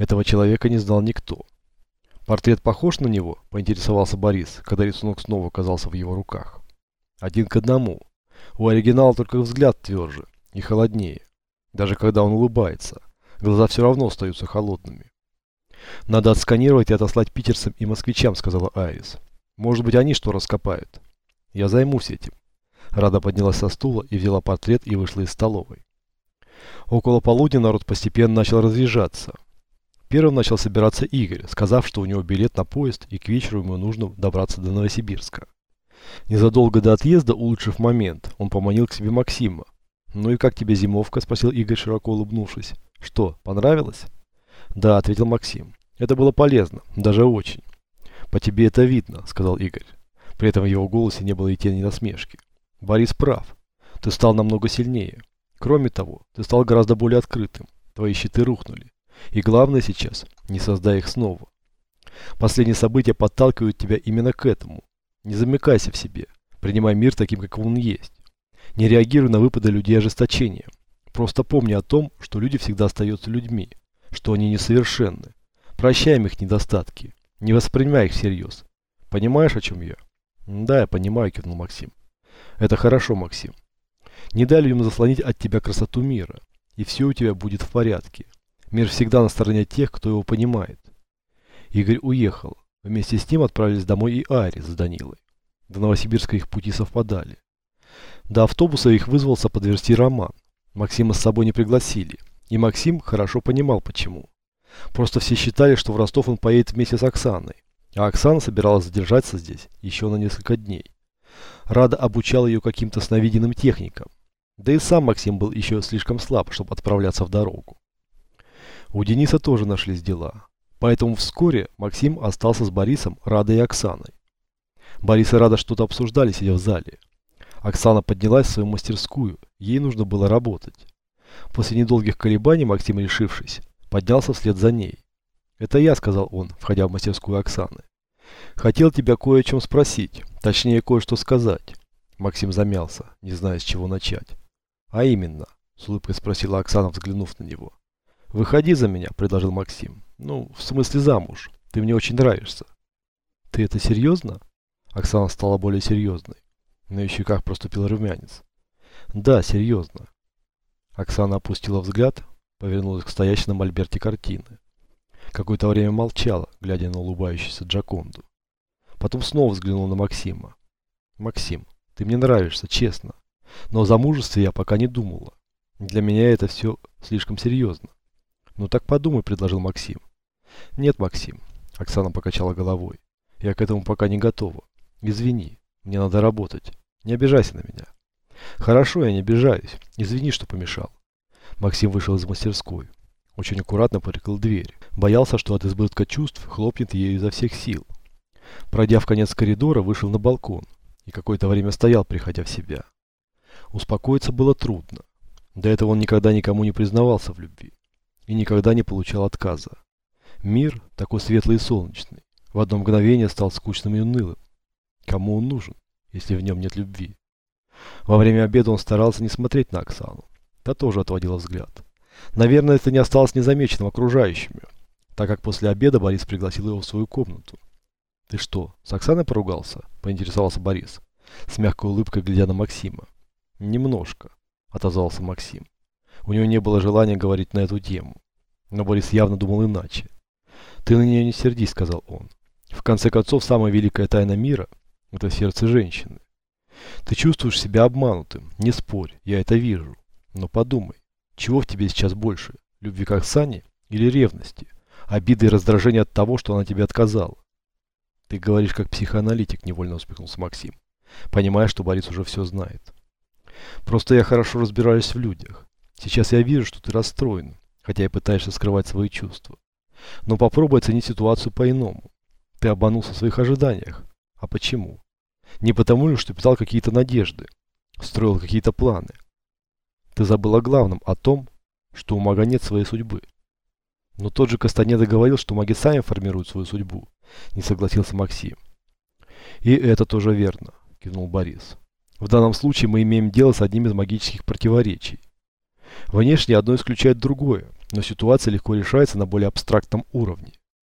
Этого человека не знал никто. Портрет похож на него, поинтересовался Борис, когда рисунок снова оказался в его руках. Один к одному. У оригинала только взгляд тверже и холоднее. Даже когда он улыбается, глаза все равно остаются холодными. «Надо отсканировать и отослать питерцам и москвичам», — сказала Айрис. «Может быть, они что раскопают. Я займусь этим». Рада поднялась со стула и взяла портрет и вышла из столовой. Около полудня народ постепенно начал разъезжаться. Первым начал собираться Игорь, сказав, что у него билет на поезд и к вечеру ему нужно добраться до Новосибирска. Незадолго до отъезда, улучшив момент, он поманил к себе Максима. «Ну и как тебе зимовка?» – спросил Игорь, широко улыбнувшись. «Что, понравилось?» «Да», – ответил Максим. «Это было полезно, даже очень». «По тебе это видно», – сказал Игорь. При этом в его голосе не было и тени насмешки. «Борис прав. Ты стал намного сильнее. Кроме того, ты стал гораздо более открытым. Твои щиты рухнули. И главное сейчас, не создай их снова. Последние события подталкивают тебя именно к этому. Не замыкайся в себе. Принимай мир таким, каков он есть. Не реагируй на выпады людей ожесточения. Просто помни о том, что люди всегда остаются людьми, что они несовершенны. Прощай им их недостатки. Не воспринимай их всерьез. Понимаешь, о чем я? Да, я понимаю, кивнул Максим. Это хорошо, Максим. Не дай людям заслонить от тебя красоту мира, и все у тебя будет в порядке. Мир всегда на стороне тех, кто его понимает. Игорь уехал. Вместе с ним отправились домой и Ари с Данилой. До Новосибирска их пути совпадали. До автобуса их вызвался подвести Роман. Максима с собой не пригласили. И Максим хорошо понимал почему. Просто все считали, что в Ростов он поедет вместе с Оксаной. А Оксана собиралась задержаться здесь еще на несколько дней. Рада обучала ее каким-то сновиденным техникам. Да и сам Максим был еще слишком слаб, чтобы отправляться в дорогу. У Дениса тоже нашлись дела. Поэтому вскоре Максим остался с Борисом, Радой и Оксаной. Борис и Рада что-то обсуждали, сидя в зале. Оксана поднялась в свою мастерскую, ей нужно было работать. После недолгих колебаний Максим, решившись, поднялся вслед за ней. «Это я», — сказал он, входя в мастерскую Оксаны. «Хотел тебя кое о чем спросить, точнее кое-что сказать». Максим замялся, не зная, с чего начать. «А именно?» — с улыбкой спросила Оксана, взглянув на него. «Выходи за меня», — предложил Максим. «Ну, в смысле замуж. Ты мне очень нравишься». «Ты это серьезно?» Оксана стала более серьезной. На щеках проступил румянец. «Да, серьезно». Оксана опустила взгляд, повернулась к стоящей на мольберте картины. Какое-то время молчала, глядя на улыбающуюся Джаконду. Потом снова взглянула на Максима. «Максим, ты мне нравишься, честно. Но о замужестве я пока не думала. Для меня это все слишком серьезно. «Ну так подумай», — предложил Максим. «Нет, Максим», — Оксана покачала головой. «Я к этому пока не готова. Извини, мне надо работать. Не обижайся на меня». «Хорошо, я не обижаюсь. Извини, что помешал». Максим вышел из мастерской. Очень аккуратно прикрыл дверь. Боялся, что от избытка чувств хлопнет ею изо всех сил. Пройдя в конец коридора, вышел на балкон и какое-то время стоял, приходя в себя. Успокоиться было трудно. До этого он никогда никому не признавался в любви и никогда не получал отказа. Мир, такой светлый и солнечный, в одно мгновение стал скучным и унылым. Кому он нужен, если в нем нет любви? Во время обеда он старался не смотреть на Оксану. Та тоже отводила взгляд. Наверное, это не осталось незамеченным окружающими, так как после обеда Борис пригласил его в свою комнату. «Ты что, с Оксаной поругался?» – поинтересовался Борис, с мягкой улыбкой глядя на Максима. «Немножко», – отозвался Максим. У него не было желания говорить на эту тему. Но Борис явно думал иначе. «Ты на нее не сердись», — сказал он. «В конце концов, самая великая тайна мира — это сердце женщины. Ты чувствуешь себя обманутым, не спорь, я это вижу. Но подумай, чего в тебе сейчас больше, любви к Оксане или ревности, обиды и раздражения от того, что она тебе отказала?» «Ты говоришь как психоаналитик», — невольно успехнулся Максим, понимая, что Борис уже все знает. «Просто я хорошо разбираюсь в людях. Сейчас я вижу, что ты расстроен, хотя и пытаешься скрывать свои чувства. Но попробуй оценить ситуацию по-иному. Ты обманулся в своих ожиданиях. А почему? Не потому ли, что питал какие-то надежды, строил какие-то планы. Ты забыл о главном, о том, что у мага нет своей судьбы. Но тот же Кастанеда говорил, что маги сами формируют свою судьбу, не согласился Максим. И это тоже верно, кивнул Борис. В данном случае мы имеем дело с одним из магических противоречий. Внешне одно исключает другое, но ситуация легко решается на более абстрактном уровне.